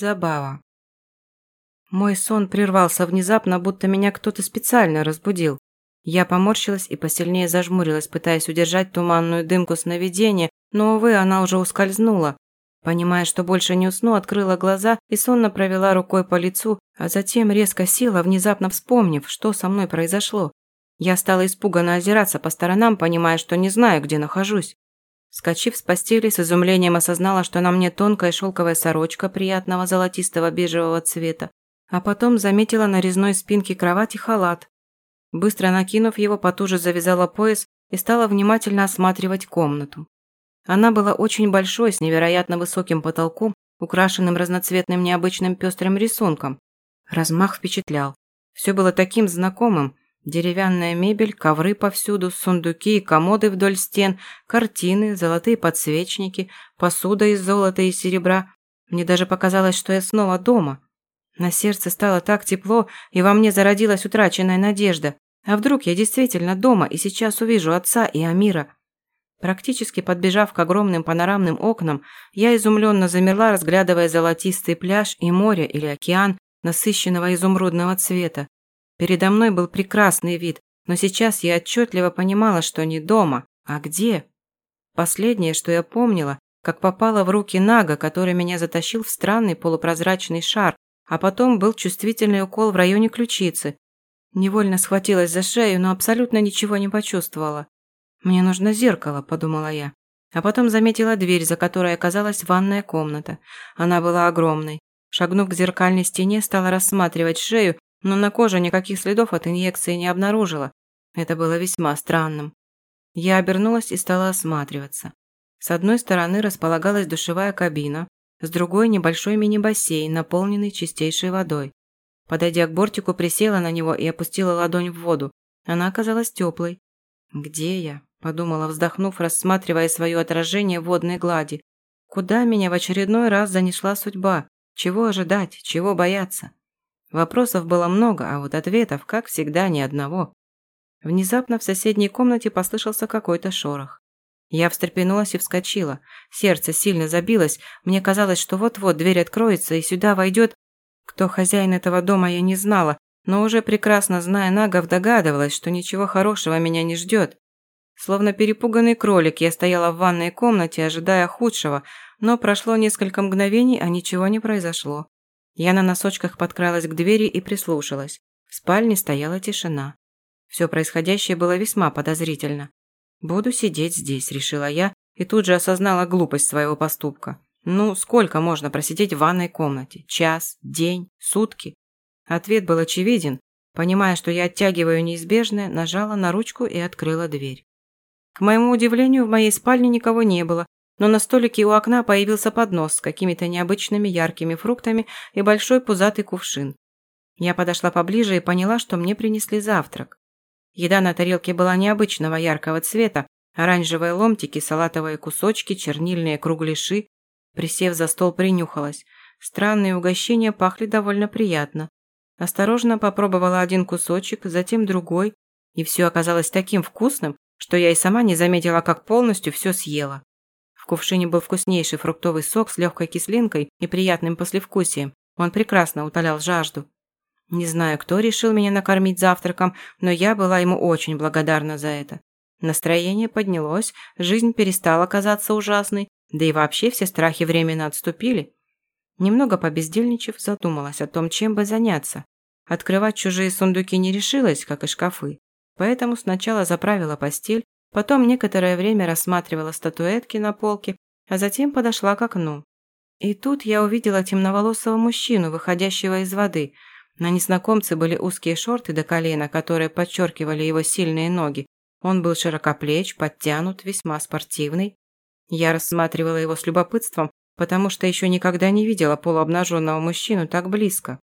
Забава. Мой сон прервался внезапно, будто меня кто-то специально разбудил. Я поморщилась и посильнее зажмурилась, пытаясь удержать туманную дымку сновидения, но, увы, она уже ускользнула. Понимая, что больше не усну, открыла глаза и сонно провела рукой по лицу, а затем резко села, внезапно вспомнив, что со мной произошло. Я стала испуганно озираться по сторонам, понимая, что не знаю, где нахожусь. Скочив с постели, с изумлением осознала, что на мне тонкая шелковая сорочка приятного золотистого бежевого цвета, а потом заметила на резной спинке кровати халат. Быстро накинув его, потуже завязала пояс и стала внимательно осматривать комнату. Она была очень большой, с невероятно высоким потолком, украшенным разноцветным необычным пестрым рисунком. Размах впечатлял. Все было таким знакомым, Деревянная мебель, ковры повсюду, сундуки и комоды вдоль стен, картины, золотые подсвечники, посуда из золота и серебра. Мне даже показалось, что я снова дома. На сердце стало так тепло, и во мне зародилась утраченная надежда. А вдруг я действительно дома и сейчас увижу отца и Амира? Практически подбежав к огромным панорамным окнам, я изумленно замерла, разглядывая золотистый пляж и море или океан насыщенного изумрудного цвета. Передо мной был прекрасный вид, но сейчас я отчетливо понимала, что не дома, а где. Последнее, что я помнила, как попала в руки Нага, который меня затащил в странный полупрозрачный шар, а потом был чувствительный укол в районе ключицы. Невольно схватилась за шею, но абсолютно ничего не почувствовала. «Мне нужно зеркало», – подумала я. А потом заметила дверь, за которой оказалась ванная комната. Она была огромной. Шагнув к зеркальной стене, стала рассматривать шею но на коже никаких следов от инъекции не обнаружила. Это было весьма странным. Я обернулась и стала осматриваться. С одной стороны располагалась душевая кабина, с другой – небольшой мини-бассейн, наполненный чистейшей водой. Подойдя к бортику, присела на него и опустила ладонь в воду. Она оказалась теплой. «Где я?» – подумала, вздохнув, рассматривая свое отражение в водной глади. «Куда меня в очередной раз занесла судьба? Чего ожидать? Чего бояться?» Вопросов было много, а вот ответов, как всегда, ни одного. Внезапно в соседней комнате послышался какой-то шорох. Я встрепенулась и вскочила. Сердце сильно забилось. Мне казалось, что вот-вот дверь откроется и сюда войдет... Кто хозяин этого дома, я не знала, но уже прекрасно зная Нагов, догадывалась, что ничего хорошего меня не ждет. Словно перепуганный кролик, я стояла в ванной комнате, ожидая худшего, но прошло несколько мгновений, а ничего не произошло. Я на носочках подкралась к двери и прислушалась. В спальне стояла тишина. Все происходящее было весьма подозрительно. «Буду сидеть здесь», – решила я, и тут же осознала глупость своего поступка. Ну, сколько можно просидеть в ванной комнате? Час? День? Сутки? Ответ был очевиден. Понимая, что я оттягиваю неизбежное, нажала на ручку и открыла дверь. К моему удивлению, в моей спальне никого не было, но на столике у окна появился поднос с какими-то необычными яркими фруктами и большой пузатый кувшин. Я подошла поближе и поняла, что мне принесли завтрак. Еда на тарелке была необычного яркого цвета, оранжевые ломтики, салатовые кусочки, чернильные кругляши. Присев за стол, принюхалась. Странные угощения пахли довольно приятно. Осторожно попробовала один кусочек, затем другой, и все оказалось таким вкусным, что я и сама не заметила, как полностью все съела кувшине был вкуснейший фруктовый сок с легкой кислинкой и приятным послевкусием. Он прекрасно утолял жажду. Не знаю, кто решил меня накормить завтраком, но я была ему очень благодарна за это. Настроение поднялось, жизнь перестала казаться ужасной, да и вообще все страхи временно отступили. Немного побездельничав, задумалась о том, чем бы заняться. Открывать чужие сундуки не решилась, как и шкафы. Поэтому сначала заправила постель, Потом некоторое время рассматривала статуэтки на полке, а затем подошла к окну. И тут я увидела темноволосого мужчину, выходящего из воды. На незнакомце были узкие шорты до колена, которые подчеркивали его сильные ноги. Он был широкоплеч, подтянут, весьма спортивный. Я рассматривала его с любопытством, потому что еще никогда не видела полуобнаженного мужчину так близко.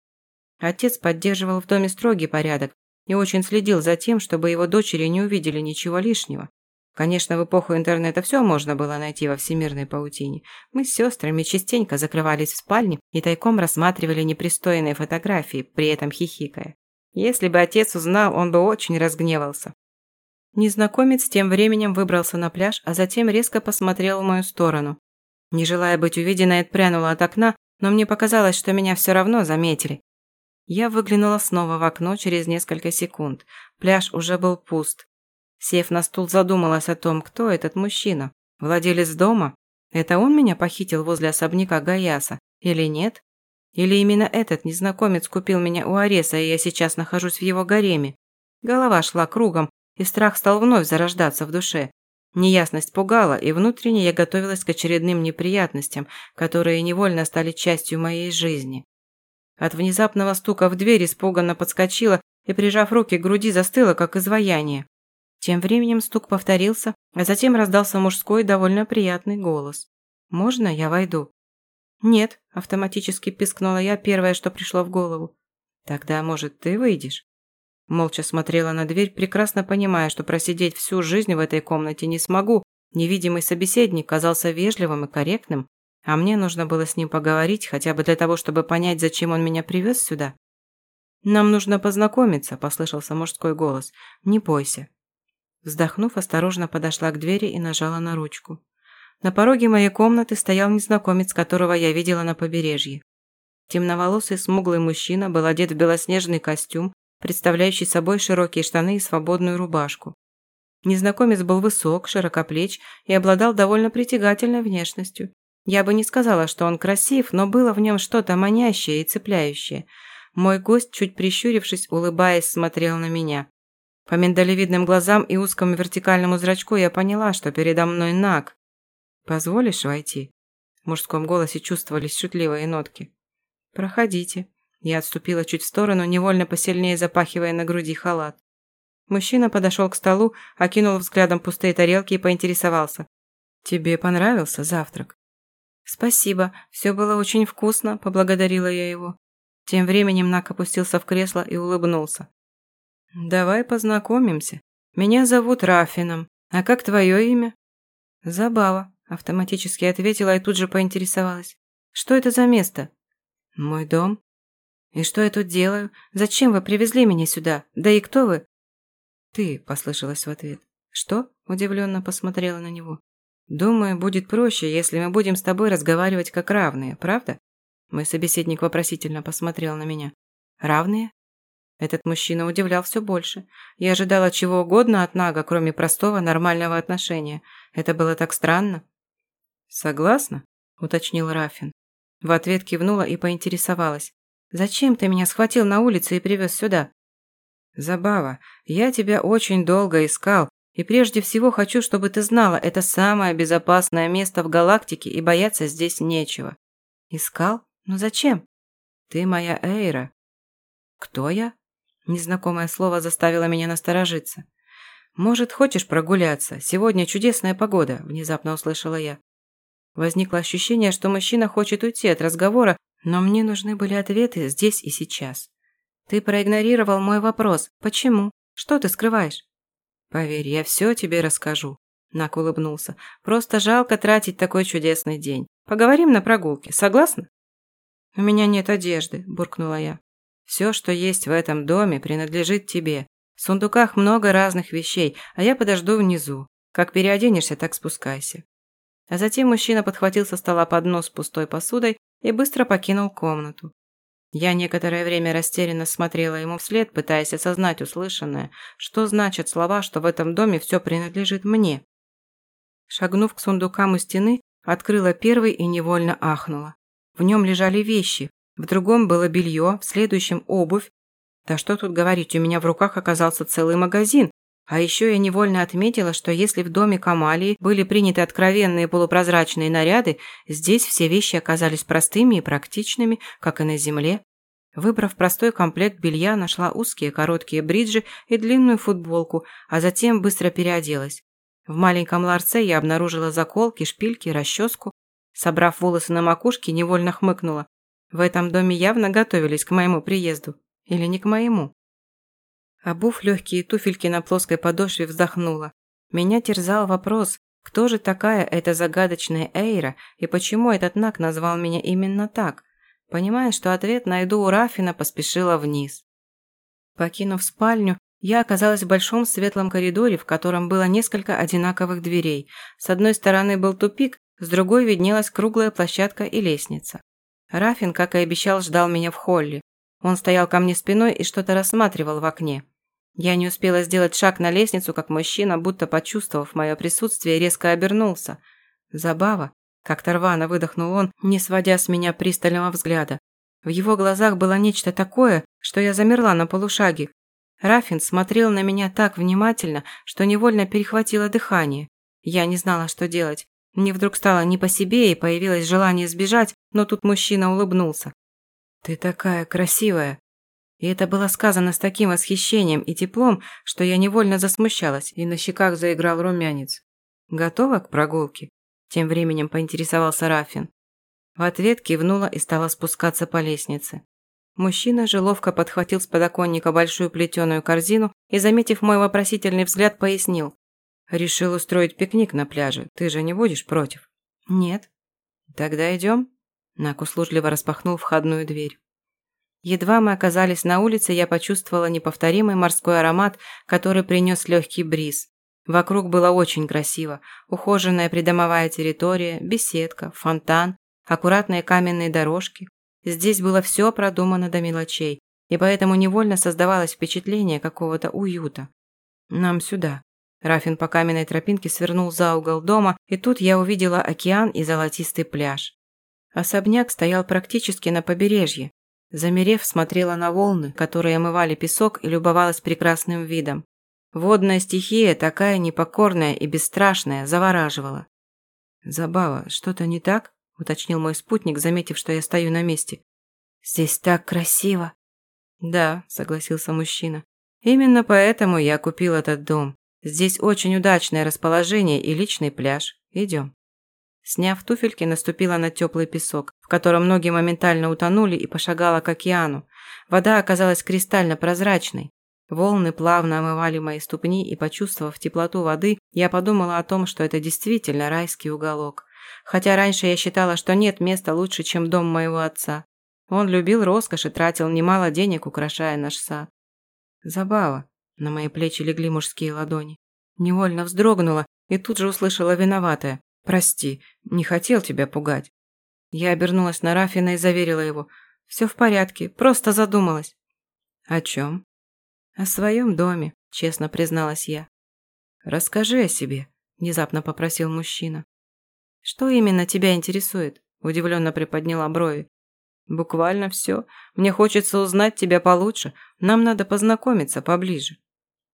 Отец поддерживал в доме строгий порядок и очень следил за тем, чтобы его дочери не увидели ничего лишнего. Конечно, в эпоху интернета все можно было найти во всемирной паутине. Мы с сестрами частенько закрывались в спальне и тайком рассматривали непристойные фотографии, при этом хихикая. Если бы отец узнал, он бы очень разгневался. Незнакомец тем временем выбрался на пляж, а затем резко посмотрел в мою сторону. Не желая быть увиденной, отпрянула от окна, но мне показалось, что меня все равно заметили. Я выглянула снова в окно через несколько секунд. Пляж уже был пуст. Сев на стул, задумалась о том, кто этот мужчина. Владелец дома? Это он меня похитил возле особняка Гаяса? Или нет? Или именно этот незнакомец купил меня у Ареса, и я сейчас нахожусь в его гареме? Голова шла кругом, и страх стал вновь зарождаться в душе. Неясность пугала, и внутренне я готовилась к очередным неприятностям, которые невольно стали частью моей жизни. От внезапного стука в дверь испуганно подскочила и, прижав руки к груди, застыла, как изваяние. Тем временем стук повторился, а затем раздался мужской, довольно приятный голос. «Можно я войду?» «Нет», – автоматически пискнула я, первое, что пришло в голову. «Тогда, может, ты выйдешь?» Молча смотрела на дверь, прекрасно понимая, что просидеть всю жизнь в этой комнате не смогу. Невидимый собеседник казался вежливым и корректным, а мне нужно было с ним поговорить, хотя бы для того, чтобы понять, зачем он меня привез сюда. «Нам нужно познакомиться», – послышался мужской голос. «Не бойся». Вздохнув, осторожно подошла к двери и нажала на ручку. На пороге моей комнаты стоял незнакомец, которого я видела на побережье. Темноволосый смуглый мужчина был одет в белоснежный костюм, представляющий собой широкие штаны и свободную рубашку. Незнакомец был высок, широкоплеч и обладал довольно притягательной внешностью. Я бы не сказала, что он красив, но было в нем что-то манящее и цепляющее. Мой гость, чуть прищурившись, улыбаясь, смотрел на меня. По миндалевидным глазам и узкому вертикальному зрачку я поняла, что передо мной наг. «Позволишь войти?» В мужском голосе чувствовались шутливые нотки. «Проходите», я отступила чуть в сторону, невольно посильнее запахивая на груди халат. Мужчина подошел к столу, окинул взглядом пустые тарелки и поинтересовался. «Тебе понравился завтрак?» «Спасибо, все было очень вкусно», – поблагодарила я его. Тем временем Нак опустился в кресло и улыбнулся. «Давай познакомимся. Меня зовут Рафином. А как твое имя?» «Забава», – автоматически ответила и тут же поинтересовалась. «Что это за место?» «Мой дом», «И что я тут делаю? Зачем вы привезли меня сюда? Да и кто вы?» «Ты», – послышалось в ответ. «Что?» – удивленно посмотрела на него. «Думаю, будет проще, если мы будем с тобой разговаривать как равные, правда?» Мой собеседник вопросительно посмотрел на меня. «Равные?» Этот мужчина удивлял все больше. Я ожидала чего угодно от Нага, кроме простого нормального отношения. Это было так странно. «Согласна?» – уточнил Рафин. В ответ кивнула и поинтересовалась. Зачем ты меня схватил на улице и привез сюда?» «Забава, я тебя очень долго искал, и прежде всего хочу, чтобы ты знала, это самое безопасное место в галактике, и бояться здесь нечего». «Искал? Но зачем?» «Ты моя Эйра». «Кто я?» Незнакомое слово заставило меня насторожиться. «Может, хочешь прогуляться? Сегодня чудесная погода», – внезапно услышала я. Возникло ощущение, что мужчина хочет уйти от разговора, но мне нужны были ответы здесь и сейчас. Ты проигнорировал мой вопрос. Почему? Что ты скрываешь? Поверь, я все тебе расскажу. Нак улыбнулся. Просто жалко тратить такой чудесный день. Поговорим на прогулке. Согласна? У меня нет одежды, буркнула я. Все, что есть в этом доме, принадлежит тебе. В сундуках много разных вещей, а я подожду внизу. Как переоденешься, так спускайся. А затем мужчина подхватил со стола поднос с пустой посудой и быстро покинул комнату. Я некоторое время растерянно смотрела ему вслед, пытаясь осознать услышанное, что значат слова, что в этом доме все принадлежит мне. Шагнув к сундукам у стены, открыла первый и невольно ахнула. В нем лежали вещи, в другом было белье, в следующем обувь. Да что тут говорить, у меня в руках оказался целый магазин, а еще я невольно отметила, что если в доме Камалии были приняты откровенные полупрозрачные наряды, здесь все вещи оказались простыми и практичными, как и на земле. Выбрав простой комплект белья, нашла узкие короткие бриджи и длинную футболку, а затем быстро переоделась. В маленьком ларце я обнаружила заколки, шпильки, расческу. Собрав волосы на макушке, невольно хмыкнула. В этом доме явно готовились к моему приезду. Или не к моему. Обув легкие туфельки на плоской подошве, вздохнула. Меня терзал вопрос, кто же такая эта загадочная Эйра и почему этот Нак назвал меня именно так? Понимая, что ответ найду у Рафина, поспешила вниз. Покинув спальню, я оказалась в большом светлом коридоре, в котором было несколько одинаковых дверей. С одной стороны был тупик, с другой виднелась круглая площадка и лестница. Рафин, как и обещал, ждал меня в холле. Он стоял ко мне спиной и что-то рассматривал в окне. Я не успела сделать шаг на лестницу, как мужчина, будто почувствовав мое присутствие, резко обернулся. Забава. Как-то рвано выдохнул он, не сводя с меня пристального взгляда. В его глазах было нечто такое, что я замерла на полушаге. Рафин смотрел на меня так внимательно, что невольно перехватило дыхание. Я не знала, что делать. Мне вдруг стало не по себе и появилось желание сбежать, но тут мужчина улыбнулся. «Ты такая красивая!» И это было сказано с таким восхищением и теплом, что я невольно засмущалась, и на щеках заиграл румянец. «Готова к прогулке?» Тем временем поинтересовался Рафин. В ответ кивнула и стала спускаться по лестнице. Мужчина же ловко подхватил с подоконника большую плетеную корзину и, заметив мой вопросительный взгляд, пояснил. «Решил устроить пикник на пляже. Ты же не будешь против?» «Нет». «Тогда идем?» Нак услужливо распахнул входную дверь. Едва мы оказались на улице, я почувствовала неповторимый морской аромат, который принес легкий бриз. Вокруг было очень красиво. Ухоженная придомовая территория, беседка, фонтан, аккуратные каменные дорожки. Здесь было все продумано до мелочей, и поэтому невольно создавалось впечатление какого-то уюта. «Нам сюда». Рафин по каменной тропинке свернул за угол дома, и тут я увидела океан и золотистый пляж. Особняк стоял практически на побережье, Замерев, смотрела на волны, которые омывали песок и любовалась прекрасным видом. Водная стихия, такая непокорная и бесстрашная, завораживала. «Забава, что-то не так?» – уточнил мой спутник, заметив, что я стою на месте. «Здесь так красиво!» «Да», – согласился мужчина. «Именно поэтому я купил этот дом. Здесь очень удачное расположение и личный пляж. Идем». Сняв туфельки, наступила на теплый песок, в котором ноги моментально утонули и пошагала к океану. Вода оказалась кристально прозрачной. Волны плавно омывали мои ступни, и, почувствовав теплоту воды, я подумала о том, что это действительно райский уголок. Хотя раньше я считала, что нет места лучше, чем дом моего отца. Он любил роскошь и тратил немало денег, украшая наш сад. Забава. На мои плечи легли мужские ладони. Невольно вздрогнула и тут же услышала виноватое. «Прости, не хотел тебя пугать». Я обернулась на Рафина и заверила его. «Все в порядке, просто задумалась». «О чем?» «О своем доме», честно призналась я. «Расскажи о себе», внезапно попросил мужчина. «Что именно тебя интересует?» удивленно приподняла брови. «Буквально все. Мне хочется узнать тебя получше. Нам надо познакомиться поближе».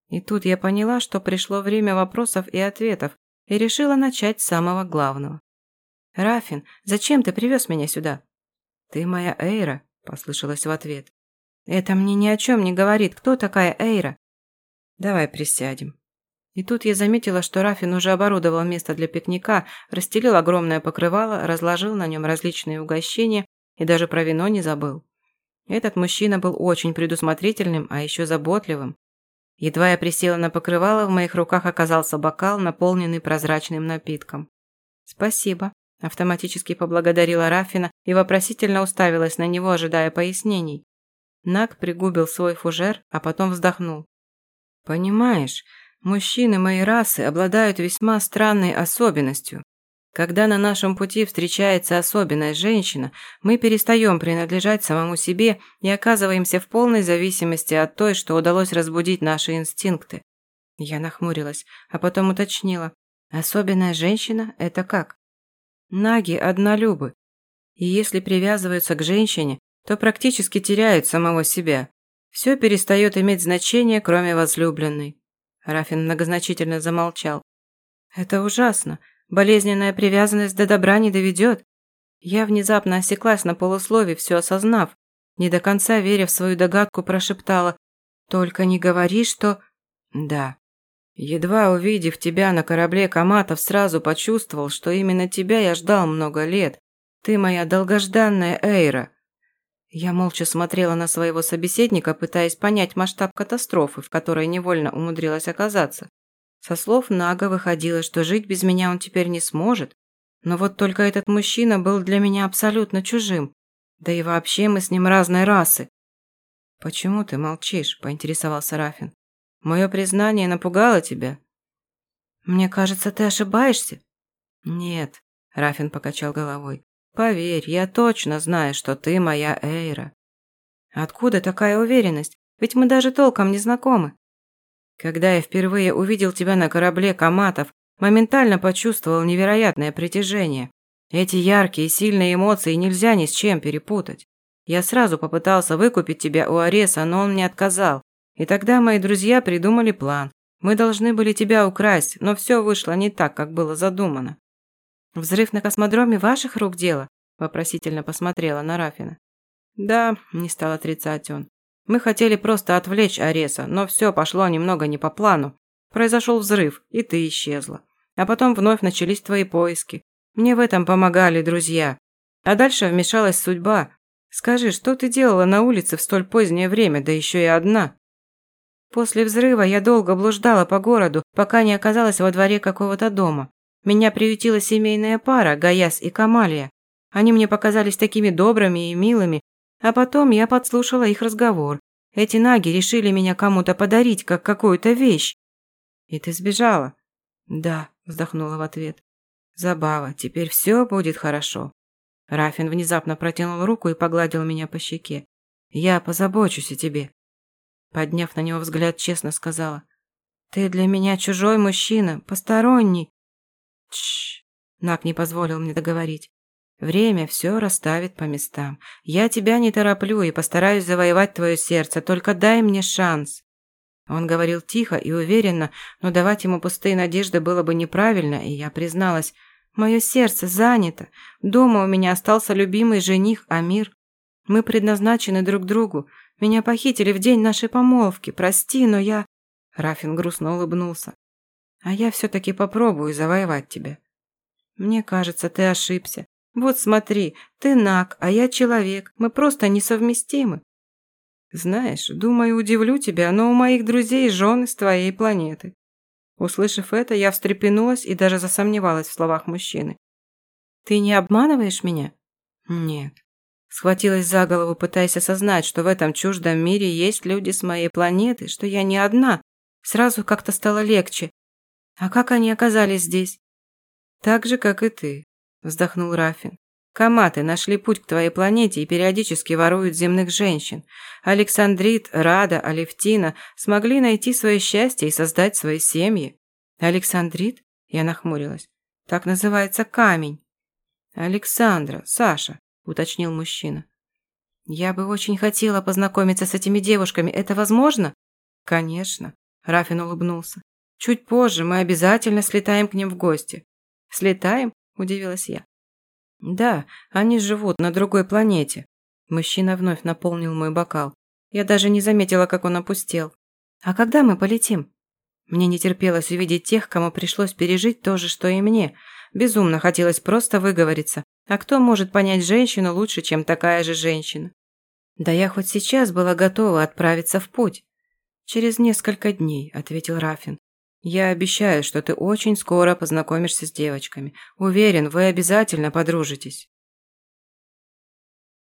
И тут я поняла, что пришло время вопросов и ответов, и решила начать с самого главного. «Рафин, зачем ты привез меня сюда?» «Ты моя Эйра», – послышалось в ответ. «Это мне ни о чем не говорит. Кто такая Эйра?» «Давай присядем». И тут я заметила, что Рафин уже оборудовал место для пикника, расстелил огромное покрывало, разложил на нем различные угощения и даже про вино не забыл. Этот мужчина был очень предусмотрительным, а еще заботливым. Едва я присела на покрывало, в моих руках оказался бокал, наполненный прозрачным напитком. «Спасибо», – автоматически поблагодарила Рафина и вопросительно уставилась на него, ожидая пояснений. Нак пригубил свой фужер, а потом вздохнул. «Понимаешь, мужчины моей расы обладают весьма странной особенностью. Когда на нашем пути встречается особенная женщина, мы перестаем принадлежать самому себе и оказываемся в полной зависимости от той, что удалось разбудить наши инстинкты. Я нахмурилась, а потом уточнила. Особенная женщина – это как? Наги однолюбы. И если привязываются к женщине, то практически теряют самого себя. Все перестает иметь значение, кроме возлюбленной. Рафин многозначительно замолчал. Это ужасно. Болезненная привязанность до добра не доведет. Я внезапно осеклась на полуслове, все осознав. Не до конца веря в свою догадку, прошептала. «Только не говори, что...» «Да». Едва увидев тебя на корабле Каматов, сразу почувствовал, что именно тебя я ждал много лет. Ты моя долгожданная Эйра. Я молча смотрела на своего собеседника, пытаясь понять масштаб катастрофы, в которой невольно умудрилась оказаться. Со слов Нага выходило, что жить без меня он теперь не сможет. Но вот только этот мужчина был для меня абсолютно чужим. Да и вообще мы с ним разной расы. «Почему ты молчишь?» – поинтересовался Рафин. «Мое признание напугало тебя?» «Мне кажется, ты ошибаешься». «Нет», – Рафин покачал головой. Поверь, я точно знаю, что ты моя Эйра. Откуда такая уверенность? Ведь мы даже толком не знакомы. Когда я впервые увидел тебя на корабле Каматов, моментально почувствовал невероятное притяжение. Эти яркие, сильные эмоции нельзя ни с чем перепутать. Я сразу попытался выкупить тебя у Ареса, но он мне отказал. И тогда мои друзья придумали план. Мы должны были тебя украсть, но все вышло не так, как было задумано. «Взрыв на космодроме ваших рук дело?» – вопросительно посмотрела на Рафина. «Да», – не стал отрицать он. «Мы хотели просто отвлечь Ареса, но все пошло немного не по плану. Произошел взрыв, и ты исчезла. А потом вновь начались твои поиски. Мне в этом помогали друзья. А дальше вмешалась судьба. Скажи, что ты делала на улице в столь позднее время, да еще и одна?» После взрыва я долго блуждала по городу, пока не оказалась во дворе какого-то дома. Меня приютила семейная пара, Гаяс и Камалия. Они мне показались такими добрыми и милыми, а потом я подслушала их разговор. Эти наги решили меня кому-то подарить, как какую-то вещь. И ты сбежала? Да, вздохнула в ответ. Забава, теперь все будет хорошо. Рафин внезапно протянул руку и погладил меня по щеке. Я позабочусь о тебе. Подняв на него взгляд, честно сказала. Ты для меня чужой мужчина, посторонний. Тш. Нак не позволил мне договорить. Время все расставит по местам. Я тебя не тороплю и постараюсь завоевать твое сердце, только дай мне шанс. Он говорил тихо и уверенно, но давать ему пустые надежды было бы неправильно, и я призналась, мое сердце занято. Дома у меня остался любимый жених Амир. Мы предназначены друг другу. Меня похитили в день нашей помолвки. Прости, но я...» Рафин грустно улыбнулся. А я все-таки попробую завоевать тебя. Мне кажется, ты ошибся. Вот смотри, ты наг, а я человек. Мы просто несовместимы. Знаешь, думаю, удивлю тебя, но у моих друзей жены с твоей планеты. Услышав это, я встрепенулась и даже засомневалась в словах мужчины. Ты не обманываешь меня? Нет. Схватилась за голову, пытаясь осознать, что в этом чуждом мире есть люди с моей планеты, что я не одна. Сразу как-то стало легче, а как они оказались здесь? Так же, как и ты, вздохнул Рафин. Каматы нашли путь к твоей планете и периодически воруют земных женщин. Александрит, Рада, Алевтина смогли найти свое счастье и создать свои семьи. Александрит? Я нахмурилась. Так называется камень. Александра, Саша, уточнил мужчина. Я бы очень хотела познакомиться с этими девушками. Это возможно? Конечно, Рафин улыбнулся. Чуть позже мы обязательно слетаем к ним в гости». «Слетаем?» – удивилась я. «Да, они живут на другой планете». Мужчина вновь наполнил мой бокал. Я даже не заметила, как он опустел. «А когда мы полетим?» Мне не терпелось увидеть тех, кому пришлось пережить то же, что и мне. Безумно хотелось просто выговориться. А кто может понять женщину лучше, чем такая же женщина? Да я хоть сейчас была готова отправиться в путь. «Через несколько дней», – ответил Рафин. Я обещаю, что ты очень скоро познакомишься с девочками. Уверен, вы обязательно подружитесь.